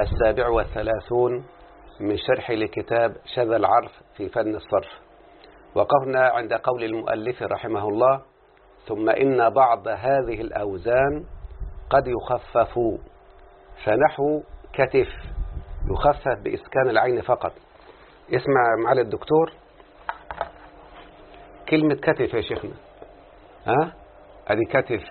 السابع والثلاثون من شرح لكتاب شذا العرف في فن الصرف. وقفنا عند قول المؤلف رحمه الله ثم إن بعض هذه الأوزان قد يخفف فنحو كتف يخفف بإسكان العين فقط. اسمع معالي الدكتور. كلمة كتف يا شيخنا. ها؟ ادي كتف.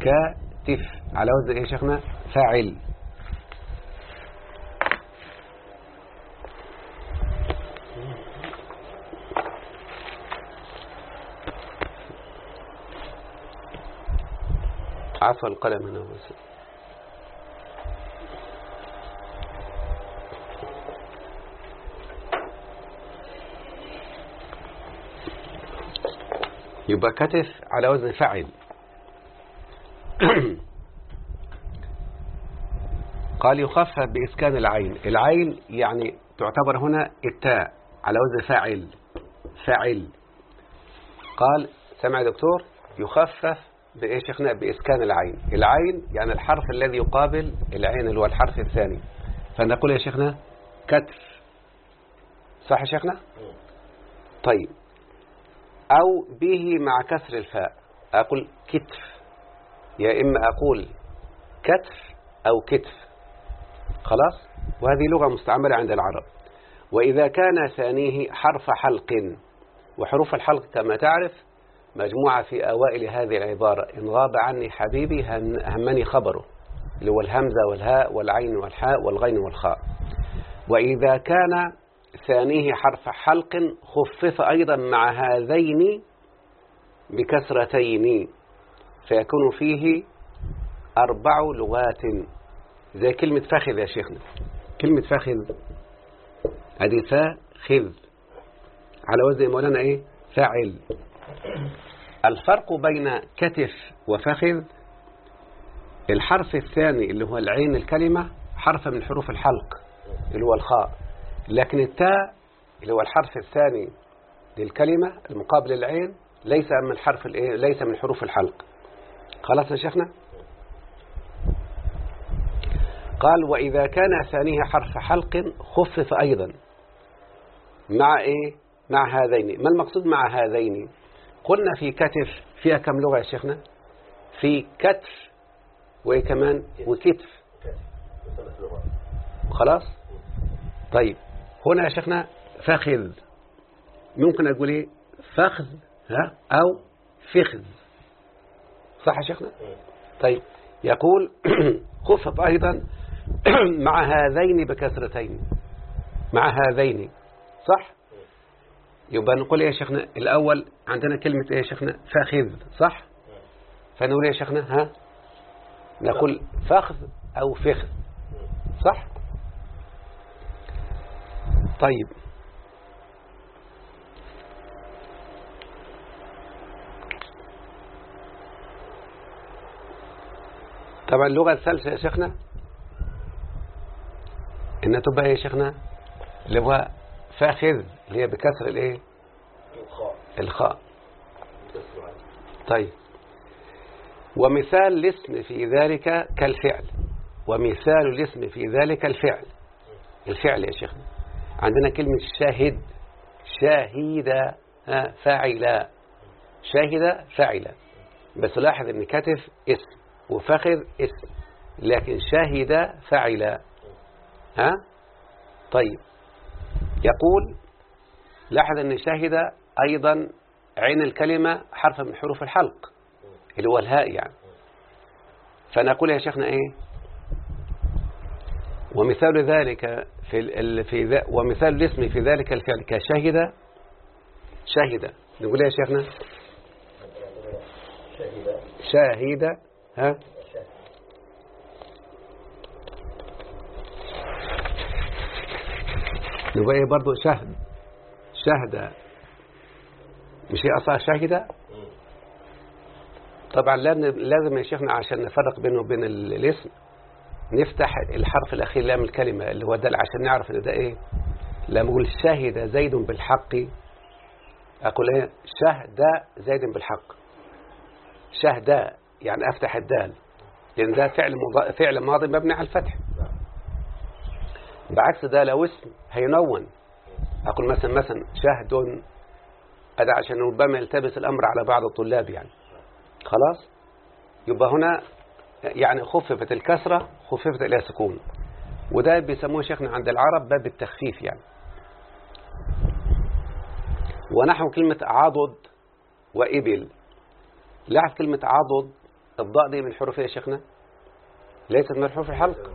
كتف على وزن إيه يا شيخنا؟ فاعل. عفى القلم هنا بس. يبقى كتف على وزن فعل قال يخفف بإسكان العين. العين يعني تعتبر هنا التاء على وزن فاعل. فاعل. قال سمع دكتور يخفف بإيه شيخنا؟ بإسكان العين. العين يعني الحرف الذي يقابل العين اللي هو الحرف الثاني. فنقول يا شيخنا كتف صح يا شيخنا؟ طيب. أو به مع كسر الفاء. أقول كتف يا إما أقول كتف أو كتف. خلاص؟ وهذه لغة مستعملة عند العرب. وإذا كان ثانية حرف حلق. وحروف الحلق كما تعرف مجموعة في أوائل هذه العبارة. إن غاب عني حبيبي همني خبره اللي هو الهمزة والهاء والعين والحاء والغين والخاء. وإذا كان ثانية حرف حلق خفف أيضا مع هذين بكسرتين فيكون فيه أربع لغات. زي كلمة فخذ يا شيخنا. كلمة فخذ أدي فاخذ على وزن مولانا إيه؟ فاعل. الفرق بين كتف وفخذ الحرف الثاني اللي هو العين الكلمة حرف من حروف الحلق اللي هو الخاء لكن التاء اللي هو الحرف الثاني للكلمة المقابل للعين ليس من حرف الايه ليس من حروف الحلق. خلاص يا شيخنا؟ قال وإذا كان ثانية حرف حلق خفف أيضا. مع إيه؟ مع هذين. ما المقصود مع هذين؟ قلنا في كتف فيها كم لغة يا شيخنا؟ في كتف وإيه كمان؟ وكتف. خلاص؟ طيب هنا يا شيخنا فخذ. ممكن أقول إيه؟ فخذ ها؟ أو فخذ. صح يا شيخنا؟ طيب يقول خفف أيضا مع هذين بكسرتين مع هذين صح؟ يبقى نقول يا شيخنا؟ الأول عندنا كلمة إيه يا شيخنا؟ فاخذ صح؟ فنقول يا شيخنا؟ ها؟ نقول فخذ أو فخذ صح؟ طيب. طبعا اللغة الثالثة يا شيخنا؟ إنها تبقى يا شيخنا؟ اللي هو فاخذ اللي هي بكسر الايه؟ الخاء. الخاء. طيب. ومثال الاسم في ذلك كالفعل. ومثال الاسم في ذلك الفعل. الفعل يا شيخنا. عندنا كلمة شاهد. شاهد فاعل شاهد فاعل بس لاحظ إن كتف اسم وفخذ اسم. لكن شاهد فاعل ها؟ طيب. يقول لاحظ أن شاهد أيضا عين الكلمة حرف من حروف الحلق اللي هو الهاء يعني. فنقول يا شيخنا إيه؟ ومثال ذلك في في ومثال الاسم في ذلك الفعل كشهد شهد نقول يا شيخنا شهد شاهد ها؟ يبقى إيه برضه شهد. شهد. مش هي أصلا شاهدة؟ طبعا لازم يا شيخنا عشان نفرق بينه وبين ال- الاسم نفتح الحرف الأخير لام الكلمة اللي هو ده عشان نعرف إن ده إيه؟ لما أقول شهد زيد بالحق أقول إيه؟ شهد زيد بالحق. شهد يعني أفتح الدال لأن ده فعل. فعل ماضي مبني على الفتح. بعكس ده لو اسم هينون. أقول مثلا مثلا شهد هذا عشان ربما يلتبس الأمر على بعض الطلاب يعني. خلاص؟ يبقى هنا يعني خففت الكسرة خففت إلى سكون. وده بيسموه شيخنا عند العرب باب التخفيف يعني. ونحو كلمة عضد وإبل. لاحظ كلمة عضد الضاء دي من حروف يا شيخنا؟ ليست من حروف الحلق.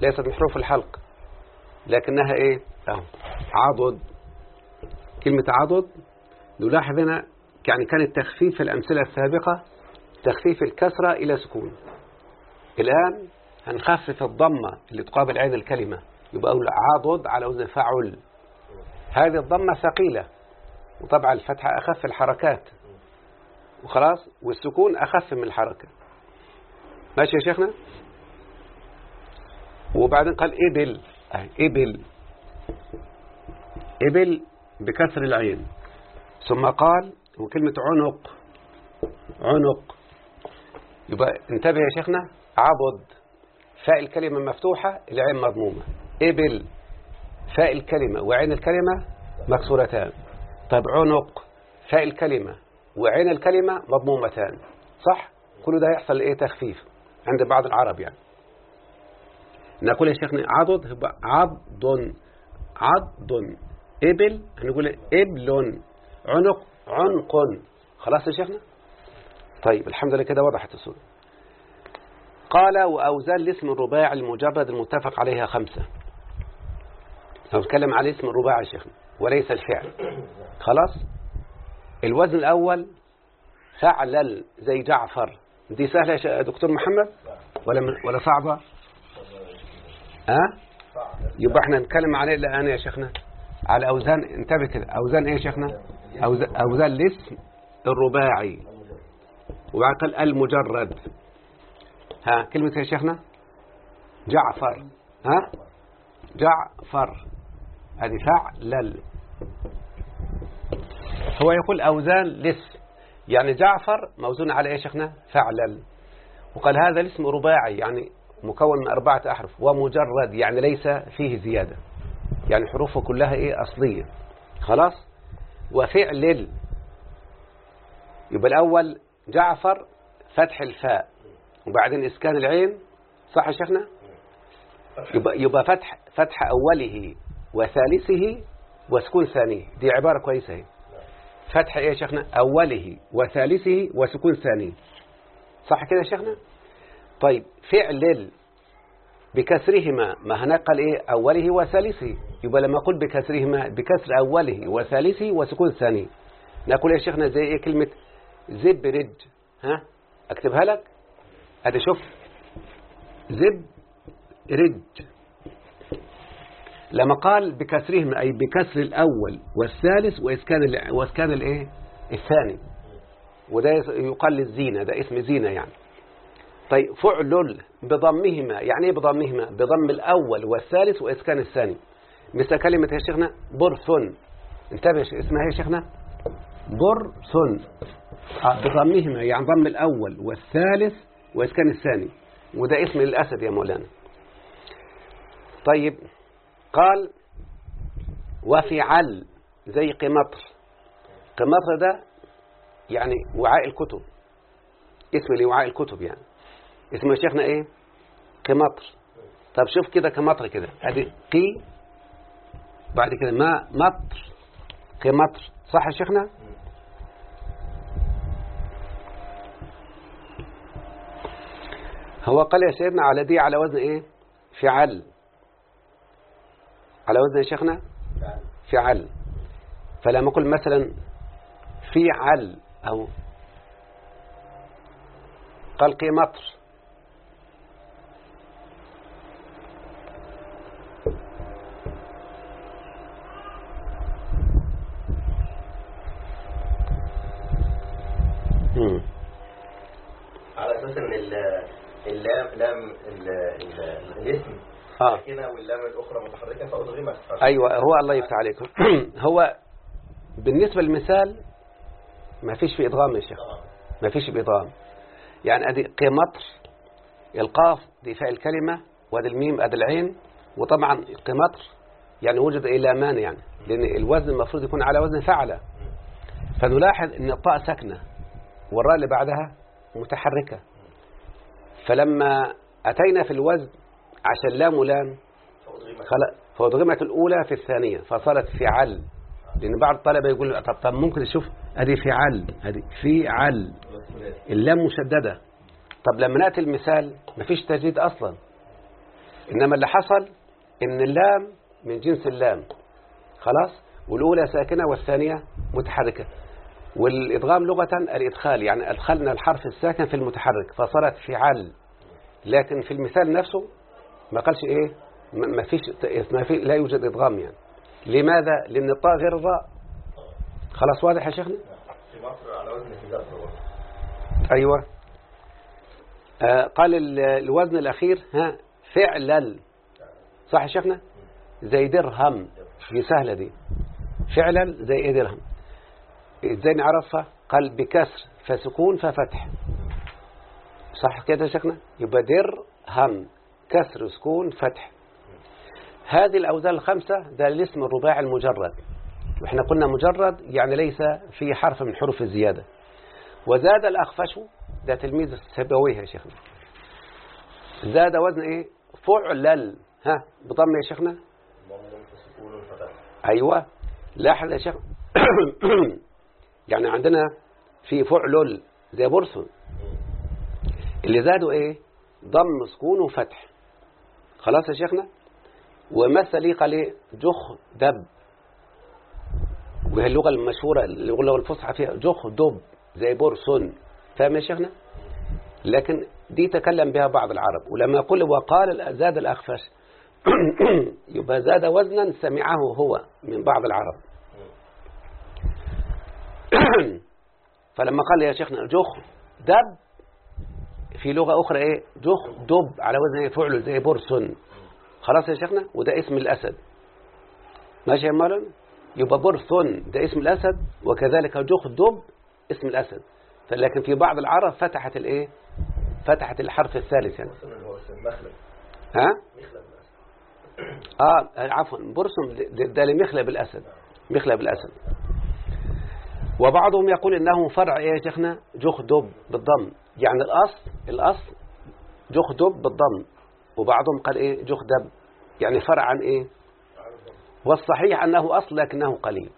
ليست من حروف الحلق. لكنها إيه؟ أهو. عضد. كلمة عضد نلاحظ هنا يعني كان التخفيف في الأمثلة السابقة تخفيف الكسرة إلى سكون. الآن هنخفف الضمة اللي تقابل عين الكلمة. يبقى أقول عضد على وزن فعل هذه الضمة ثقيلة. وطبعا الفتحة أخف الحركات. وخلاص؟ والسكون أخف من الحركة. ماشي يا شيخنا؟ وبعدين قال أهي إبل إبل بكسر العين. ثم قال وكلمة عنق. عنق. يبقى انتبه يا شيخنا عضد فاء الكلمة مفتوحة العين مضمومة. إبل فاء الكلمة وعين الكلمة مكسورتان. طيب عنق فاء الكلمة وعين الكلمة مضمومتان. صح؟ كل ده يحصل إيه؟ تخفيف عند بعض العرب يعني. نقول يا شيخنا عضد يبقى عض عض إبل هنقول إبل عنق عنق. خلاص يا شيخنا؟ طيب الحمد لله كده وضحت الصورة. قال وأوزان الاسم الرباعي المجرد المتفق عليها خمسة. نتكلم على اسم الرباعي يا شيخنا وليس الفعل. خلاص؟ الوزن الأول فعلل زي جعفر. دي سهلة يا دكتور محمد؟ ولا ولا صعبة؟ ها؟ يبقى إحنا نتكلم عليه الآن يا شيخنا. على أوزان انتبه كده. أوزان إيه يا شيخنا؟ أوزان, أوزان الاسم الرباعي. وبعد قال المجرد. ها كلمة يا شيخنا؟ جعفر. ها؟ جعفر. هذه فعلل هو يقول أوزان الاسم. يعني جعفر موزون على إيه يا شيخنا؟ فعلل وقال هذا الاسم رباعي يعني مكون من أربعة أحرف ومجرد يعني ليس فيه زيادة. يعني حروفه كلها إيه؟ أصلية. خلاص؟ وفعل يبقى الأول جعفر فتح الفاء وبعدين إسكان العين صح يا شيخنا؟ يبقى, يبقى فتح فتح أوله وثالثه وسكون ثانية. دي عبارة كويسة هي فتح إيه يا شيخنا؟ أوله وثالثه وسكون ثانية. صح كده يا شيخنا؟ طيب فعل بكسرهما ما هنقل إيه؟ أوله وثالثه. يبقى لما أقول بكسرهما بكسر أوله وثالثه وسكون ثاني نقول يا شيخنا زي إيه كلمة زبرج ها؟ أكتبها لك؟ أدي شوف. زب رج. لما قال بكسرهما أي بكسر الأول والثالث وإسكان وإسكان الايه الثاني. وده يقال للزينة ده اسم زينة يعني. طيب فعل بضمهما يعني إيه بضمهما؟ بضم الأول والثالث وإسكان الثاني. مثل كلمة يا شيخنا برث انتبه اسمها يا شيخنا؟ برث بضمهما يعني ضم الأول والثالث وإسكان الثاني. وده اسم الأسد يا مولانا. طيب قال وفعل زي قمطر. قمطر ده يعني وعاء الكتب. اسم لوعاء الكتب يعني. اسمه شيخنا إيه؟ قمطر طب شوف كده كمطر كده. ادي قي بعد كده ما مطر. قمطر صح يا شيخنا؟ هو قال يا سيدنا على دي على وزن إيه؟ فعل. على وزن يا شيخنا؟ فعل. فلما أقول مثلا فعل أو قال قمطر اللام ال- ال- الاسم. آه. ساكنة واللام الأخرى متحركة فأدغمت فعشان أيوة هو الله يفتح عليكم. هو بالنسبة للمثال ما فيش في إدغام يا شيخ. طبعا. ما فيش بإدغام يعني أدي قمطر إلقاف دي فاء الكلمة وأدي الميم أدي العين وطبعا قمطر يعني وجد إلى مان يعني. لأن الوزن المفروض يكون على وزن فعلة. فنلاحظ أن الطاء ساكنة والراء اللي بعدها متحركة. فلما أتينا في الوزن عشان لام ولام فأضغمت الأولى في الثانية فصارت فعل لأن بعض الطلبة يقول طب, طب ممكن نشوف أدي فعل أدي فعل. اللام مشددة. طب لما نأتي المثال مفيش تجديد أصلا. إنما اللي حصل إن اللام من جنس اللام. خلاص؟ والأولى ساكنة والثانية متحركة. والإدغام لغة الإدخال يعني أدخلنا الحرف الساكن في المتحرك فصارت فعل. لكن في المثال نفسه ما قالش إيه؟ ما فيش ما في لا يوجد إدغام يعني. لماذا؟ لأن الطاء غير الراء. خلاص واضح يا شيخنا؟ في مصر على وزن. أيوة. آه قال ال- الوزن الأخير ها فعلا. صح يا شيخنا؟ زي درهم. دي سهلة دي. فعلا زي إيه درهم؟ إزاي نعرفها قال بكسر فسكون ففتح. صح كده يا شيخنا؟ يبقى درهم كسر سكون فتح. هذه الأوزان الخمسة ده الاسم الرباعي المجرد. وإحنا قلنا مجرد يعني ليس في حرف من حروف الزيادة. وزاد الأخفش ده تلميذ السبوية يا شيخنا. زاد وزن إيه؟ فعلل. ها بضم يا شيخنا. أيوه. لاحظ يا شيخ. يعني عندنا في فعلل زي برسل اللي زادوا إيه؟ ضم سكون وفتح. خلاص يا شيخنا؟ ومثل ليه قال إيه جخ دب وهي اللغة المشهورة اللغة الفصحى فيها جخ دب زي برسن فاهم يا شيخنا؟ لكن دي تكلم بها بعض العرب. ولما يقول وقال زاد الأخفش يبقى زاد وزنا سمعه هو من بعض العرب. فلما قال يا شيخنا جخ دب. في لغة أخرى إيه؟ جخ دب. على وزن إيه؟ فعل زي برسن خلاص يا شيخنا؟ وده اسم الأسد. ماشي يا مولانا؟ يبقى برسن ده اسم الأسد. وكذلك جخ دب. اسم الأسد. لكن في بعض العرب فتحت الإيه فتحت الحرف الثالث يعني. ها؟ آه عفوا. برسم ده- لمخلب الأسد. مخلب الأسد. وبعضهم يقول إنه فرع إيه يا شيخنا؟ جخدب بالضم. يعني الأصل الأصل جخدب بالضم. وبعضهم قال إيه؟ جخدب. يعني فرع عن إيه؟ والصحيح أنه أصل لكنه قليل.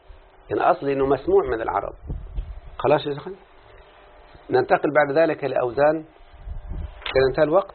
يعني أصل إنه مسموع من العرب. خلاص يا شيخنا؟ ننتقل بعد ذلك لأوزان. كان انتهى الوقت.